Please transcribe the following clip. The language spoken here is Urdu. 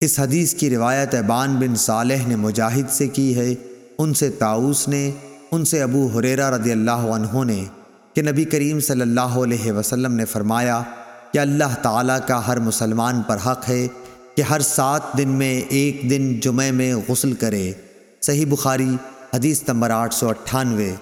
اس حدیث کی روایت ابان بن صالح نے مجاہد سے کی ہے۔ ان سے تاؤس نے، ان سے ابو حریرہ رضی اللہ عنہ نے کہ نبی کریم صلی اللہ علیہ وسلم نے فرمایا کہ اللہ تعالیٰ کا ہر مسلمان پر حق ہے کہ ہر سات دن میں ایک دن جمعہ میں غسل کرے۔ صحیح بخاری حدیث نمبر آٹھ سو اٹھانوے۔